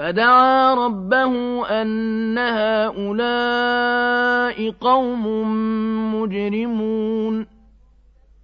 فَدَعَا رَبَّهُ أَنَّ هَٰؤُلَاءِ قَوْمٌ مُّجْرِمُونَ.